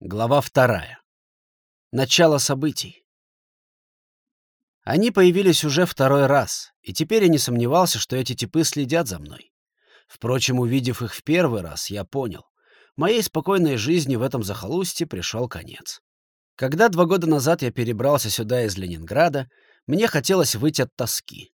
Глава вторая. Начало событий. Они появились уже второй раз, и теперь я не сомневался, что эти типы следят за мной. Впрочем, увидев их в первый раз, я понял. Моей спокойной жизни в этом захолустье пришел конец. Когда два года назад я перебрался сюда из Ленинграда, мне хотелось выйти от тоски.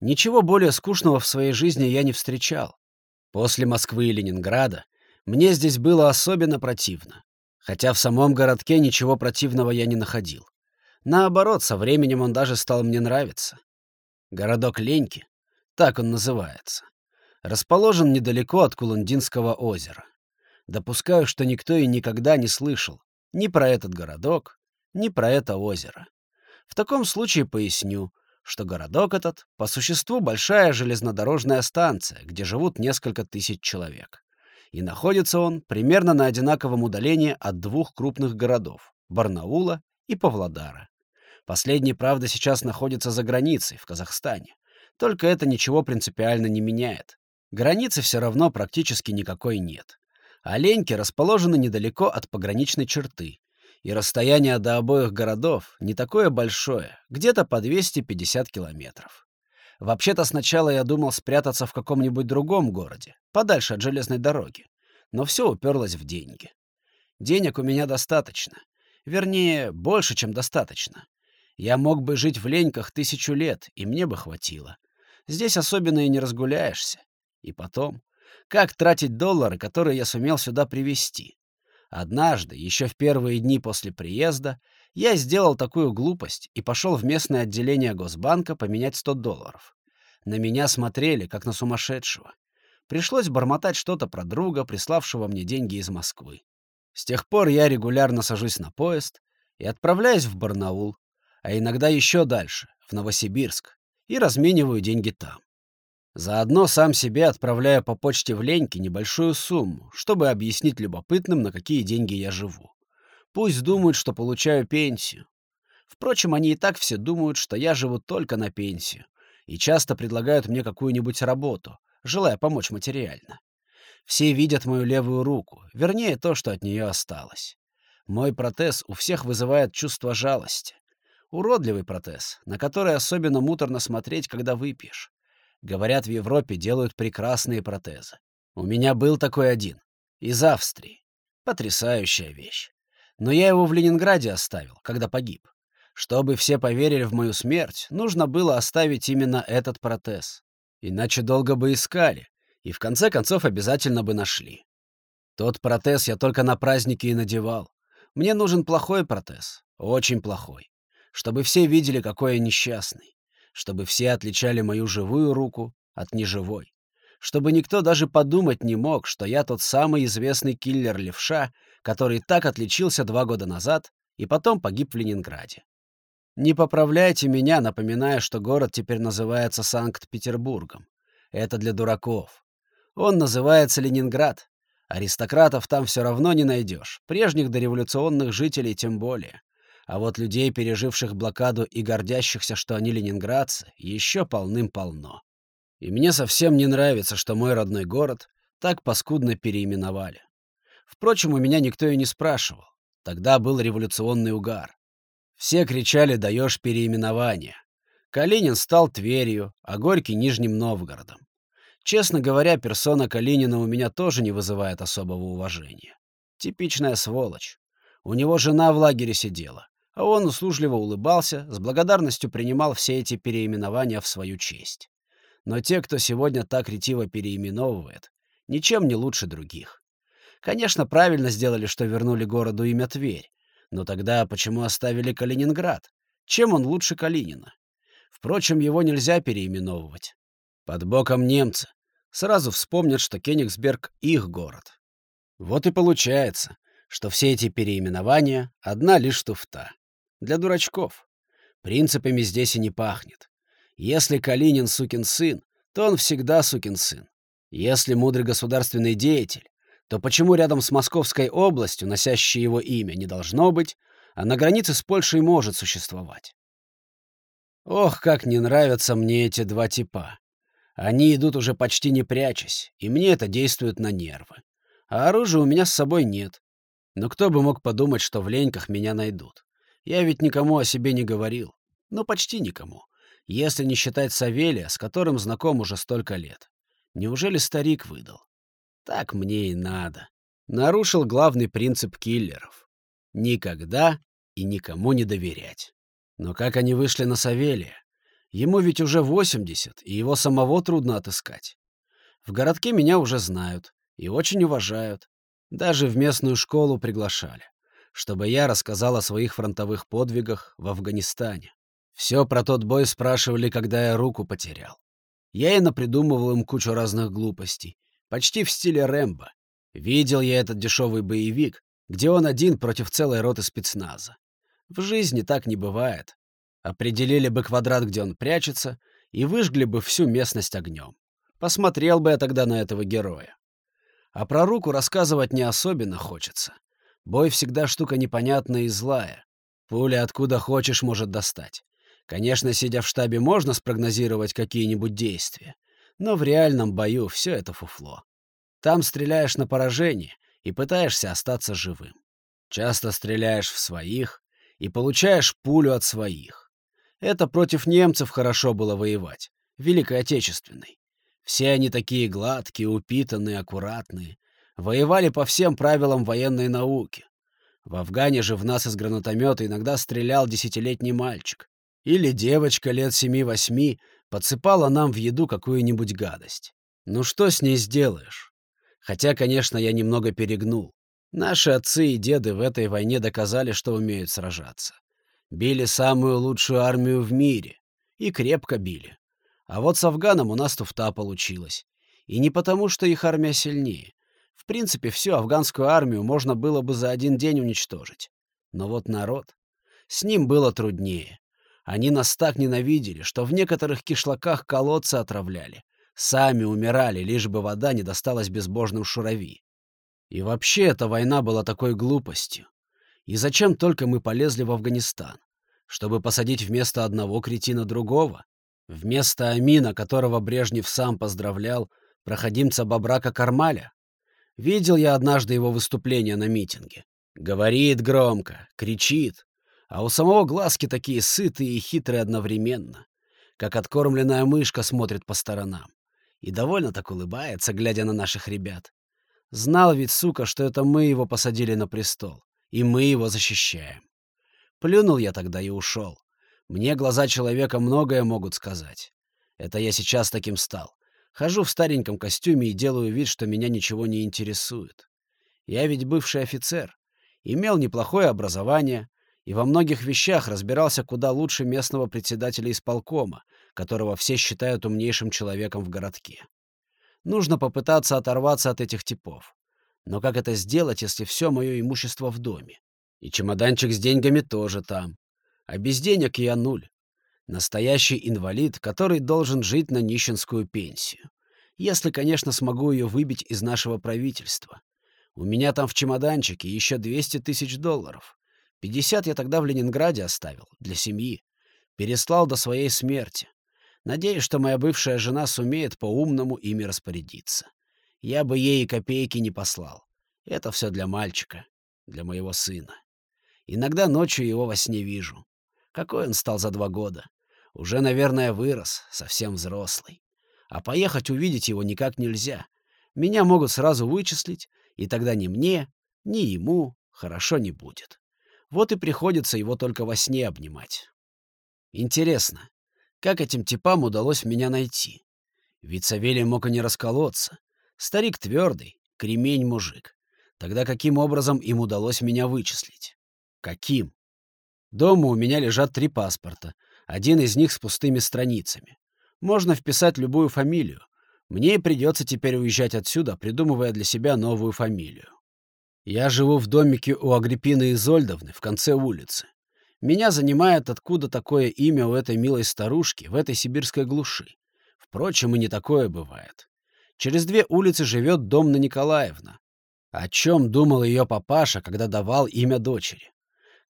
Ничего более скучного в своей жизни я не встречал. После Москвы и Ленинграда мне здесь было особенно противно. Хотя в самом городке ничего противного я не находил. Наоборот, со временем он даже стал мне нравиться. Городок Леньки, так он называется, расположен недалеко от Куландинского озера. Допускаю, что никто и никогда не слышал ни про этот городок, ни про это озеро. В таком случае поясню, что городок этот по существу большая железнодорожная станция, где живут несколько тысяч человек и находится он примерно на одинаковом удалении от двух крупных городов — Барнаула и Павлодара. Последний, правда, сейчас находится за границей, в Казахстане. Только это ничего принципиально не меняет. Границы все равно практически никакой нет. Оленьки расположены недалеко от пограничной черты, и расстояние до обоих городов не такое большое, где-то по 250 километров. Вообще-то сначала я думал спрятаться в каком-нибудь другом городе, подальше от железной дороги. Но все уперлось в деньги. Денег у меня достаточно. Вернее, больше, чем достаточно. Я мог бы жить в Леньках тысячу лет, и мне бы хватило. Здесь особенно и не разгуляешься. И потом, как тратить доллары, которые я сумел сюда привезти? Однажды, еще в первые дни после приезда, я сделал такую глупость и пошел в местное отделение Госбанка поменять 100 долларов. На меня смотрели, как на сумасшедшего. Пришлось бормотать что-то про друга, приславшего мне деньги из Москвы. С тех пор я регулярно сажусь на поезд и отправляюсь в Барнаул, а иногда еще дальше, в Новосибирск, и размениваю деньги там. Заодно сам себе отправляю по почте в Леньке небольшую сумму, чтобы объяснить любопытным, на какие деньги я живу. Пусть думают, что получаю пенсию. Впрочем, они и так все думают, что я живу только на пенсию, и часто предлагают мне какую-нибудь работу, желая помочь материально. Все видят мою левую руку, вернее, то, что от нее осталось. Мой протез у всех вызывает чувство жалости. Уродливый протез, на который особенно муторно смотреть, когда выпьешь. Говорят, в Европе делают прекрасные протезы. У меня был такой один. Из Австрии. Потрясающая вещь. Но я его в Ленинграде оставил, когда погиб. Чтобы все поверили в мою смерть, нужно было оставить именно этот протез. Иначе долго бы искали, и в конце концов обязательно бы нашли. Тот протез я только на праздники и надевал. Мне нужен плохой протез, очень плохой. Чтобы все видели, какой я несчастный. Чтобы все отличали мою живую руку от неживой. Чтобы никто даже подумать не мог, что я тот самый известный киллер-левша, который так отличился два года назад и потом погиб в Ленинграде. Не поправляйте меня, напоминая, что город теперь называется Санкт-Петербургом. Это для дураков. Он называется Ленинград. Аристократов там все равно не найдешь, прежних дореволюционных жителей тем более. А вот людей, переживших блокаду и гордящихся, что они ленинградцы, еще полным-полно. И мне совсем не нравится, что мой родной город так паскудно переименовали. Впрочем, у меня никто и не спрашивал. Тогда был революционный угар. Все кричали «даешь переименование». Калинин стал Тверью, а Горький — Нижним Новгородом. Честно говоря, персона Калинина у меня тоже не вызывает особого уважения. Типичная сволочь. У него жена в лагере сидела, а он услужливо улыбался, с благодарностью принимал все эти переименования в свою честь. Но те, кто сегодня так ретиво переименовывает, ничем не лучше других. Конечно, правильно сделали, что вернули городу имя Тверь. Но тогда почему оставили Калининград? Чем он лучше Калинина? Впрочем, его нельзя переименовывать. Под боком немцы. Сразу вспомнят, что Кенигсберг — их город. Вот и получается, что все эти переименования — одна лишь туфта. Для дурачков. Принципами здесь и не пахнет. Если Калинин сукин сын, то он всегда сукин сын. Если мудрый государственный деятель, то почему рядом с Московской областью, носящей его имя, не должно быть, а на границе с Польшей может существовать? Ох, как не нравятся мне эти два типа. Они идут уже почти не прячась, и мне это действует на нервы. А оружия у меня с собой нет. Но кто бы мог подумать, что в леньках меня найдут? Я ведь никому о себе не говорил. Ну, почти никому. Если не считать Савелия, с которым знаком уже столько лет. Неужели старик выдал? Так мне и надо. Нарушил главный принцип киллеров. Никогда и никому не доверять. Но как они вышли на Савелия? Ему ведь уже 80, и его самого трудно отыскать. В городке меня уже знают и очень уважают. Даже в местную школу приглашали, чтобы я рассказал о своих фронтовых подвигах в Афганистане. Все про тот бой спрашивали, когда я руку потерял. Я и напридумывал им кучу разных глупостей, почти в стиле Рэмбо. Видел я этот дешевый боевик, где он один против целой роты спецназа. В жизни так не бывает. Определили бы квадрат, где он прячется, и выжгли бы всю местность огнем. Посмотрел бы я тогда на этого героя. А про руку рассказывать не особенно хочется. Бой всегда штука непонятная и злая. Пуля откуда хочешь может достать. Конечно, сидя в штабе, можно спрогнозировать какие-нибудь действия. Но в реальном бою все это фуфло. Там стреляешь на поражение и пытаешься остаться живым. Часто стреляешь в своих и получаешь пулю от своих. Это против немцев хорошо было воевать, Великой Отечественной. Все они такие гладкие, упитанные, аккуратные. Воевали по всем правилам военной науки. В Афгане же в нас из гранатомета иногда стрелял десятилетний мальчик. Или девочка лет семи-восьми подсыпала нам в еду какую-нибудь гадость. Ну что с ней сделаешь? Хотя, конечно, я немного перегнул. Наши отцы и деды в этой войне доказали, что умеют сражаться. Били самую лучшую армию в мире. И крепко били. А вот с Афганом у нас туфта получилась. И не потому, что их армия сильнее. В принципе, всю афганскую армию можно было бы за один день уничтожить. Но вот народ... С ним было труднее. Они нас так ненавидели, что в некоторых кишлаках колодцы отравляли. Сами умирали, лишь бы вода не досталась безбожным шурави. И вообще эта война была такой глупостью. И зачем только мы полезли в Афганистан? Чтобы посадить вместо одного кретина другого? Вместо Амина, которого Брежнев сам поздравлял, проходимца Бабрака Кармаля? Видел я однажды его выступление на митинге. Говорит громко, кричит, а у самого глазки такие сытые и хитрые одновременно, как откормленная мышка смотрит по сторонам. И довольно так улыбается, глядя на наших ребят. Знал ведь, сука, что это мы его посадили на престол и мы его защищаем. Плюнул я тогда и ушел. Мне глаза человека многое могут сказать. Это я сейчас таким стал. Хожу в стареньком костюме и делаю вид, что меня ничего не интересует. Я ведь бывший офицер, имел неплохое образование и во многих вещах разбирался куда лучше местного председателя исполкома, которого все считают умнейшим человеком в городке. Нужно попытаться оторваться от этих типов. Но как это сделать, если все мое имущество в доме? И чемоданчик с деньгами тоже там. А без денег я нуль. Настоящий инвалид, который должен жить на нищенскую пенсию. Если, конечно, смогу ее выбить из нашего правительства. У меня там в чемоданчике еще 200 тысяч долларов. 50 я тогда в Ленинграде оставил, для семьи. Переслал до своей смерти. Надеюсь, что моя бывшая жена сумеет по-умному ими распорядиться я бы ей копейки не послал. Это все для мальчика, для моего сына. Иногда ночью его во сне вижу. Какой он стал за два года. Уже, наверное, вырос, совсем взрослый. А поехать увидеть его никак нельзя. Меня могут сразу вычислить, и тогда ни мне, ни ему хорошо не будет. Вот и приходится его только во сне обнимать. Интересно, как этим типам удалось меня найти? Ведь Савелий мог и не расколоться. Старик твердый, кремень мужик. Тогда каким образом им удалось меня вычислить? Каким? Дома у меня лежат три паспорта, один из них с пустыми страницами. Можно вписать любую фамилию. Мне придется теперь уезжать отсюда, придумывая для себя новую фамилию. Я живу в домике у Агриппины Изольдовны в конце улицы. Меня занимает, откуда такое имя у этой милой старушки в этой сибирской глуши. Впрочем, и не такое бывает. Через две улицы живет Домна Николаевна. О чем думал ее папаша, когда давал имя дочери?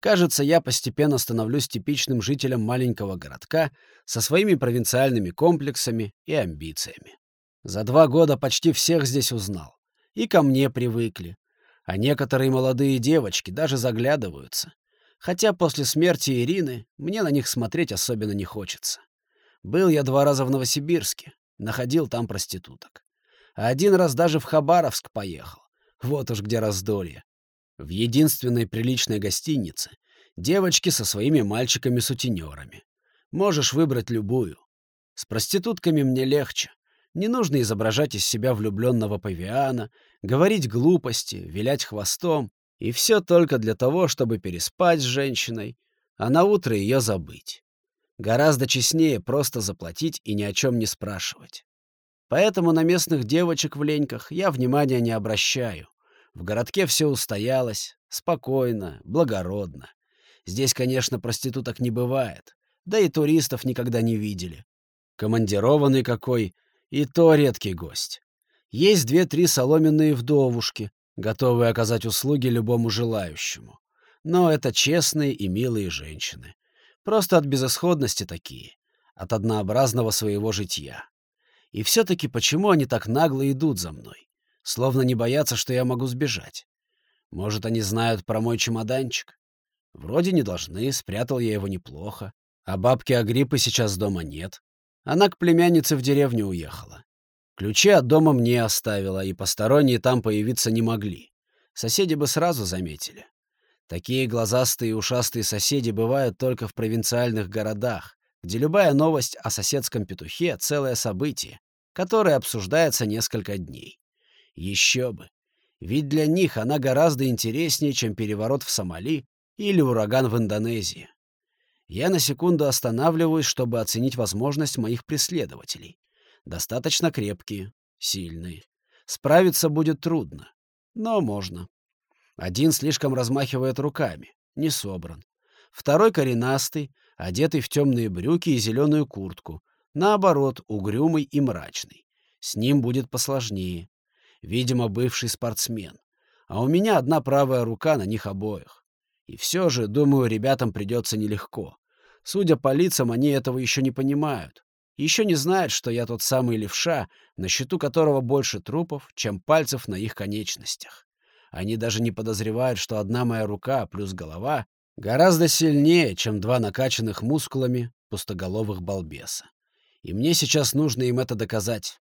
Кажется, я постепенно становлюсь типичным жителем маленького городка со своими провинциальными комплексами и амбициями. За два года почти всех здесь узнал. И ко мне привыкли. А некоторые молодые девочки даже заглядываются. Хотя после смерти Ирины мне на них смотреть особенно не хочется. Был я два раза в Новосибирске, находил там проституток. А один раз даже в Хабаровск поехал. Вот уж где раздолье. В единственной приличной гостинице девочки со своими мальчиками-сутенерами. Можешь выбрать любую. С проститутками мне легче. Не нужно изображать из себя влюбленного павиана, говорить глупости, вилять хвостом. И все только для того, чтобы переспать с женщиной, а на утро ее забыть. Гораздо честнее просто заплатить и ни о чем не спрашивать. Поэтому на местных девочек в леньках я внимания не обращаю. В городке все устоялось, спокойно, благородно. Здесь, конечно, проституток не бывает, да и туристов никогда не видели. Командированный какой, и то редкий гость. Есть две-три соломенные вдовушки, готовые оказать услуги любому желающему. Но это честные и милые женщины. Просто от безысходности такие, от однообразного своего житья. И все-таки почему они так нагло идут за мной? Словно не боятся, что я могу сбежать. Может, они знают про мой чемоданчик? Вроде не должны, спрятал я его неплохо. А бабки Агриппы сейчас дома нет. Она к племяннице в деревню уехала. Ключи от дома мне оставила, и посторонние там появиться не могли. Соседи бы сразу заметили. Такие глазастые и ушастые соседи бывают только в провинциальных городах, где любая новость о соседском петухе — целое событие, которое обсуждается несколько дней. Еще бы. Ведь для них она гораздо интереснее, чем переворот в Сомали или ураган в Индонезии. Я на секунду останавливаюсь, чтобы оценить возможность моих преследователей. Достаточно крепкие, сильные. Справиться будет трудно, но можно. Один слишком размахивает руками, не собран. Второй коренастый, одетый в темные брюки и зеленую куртку. Наоборот, угрюмый и мрачный. С ним будет посложнее. Видимо, бывший спортсмен. А у меня одна правая рука на них обоих. И все же, думаю, ребятам придется нелегко. Судя по лицам, они этого еще не понимают. Еще не знают, что я тот самый левша, на счету которого больше трупов, чем пальцев на их конечностях. Они даже не подозревают, что одна моя рука плюс голова гораздо сильнее, чем два накачанных мускулами пустоголовых балбеса. И мне сейчас нужно им это доказать.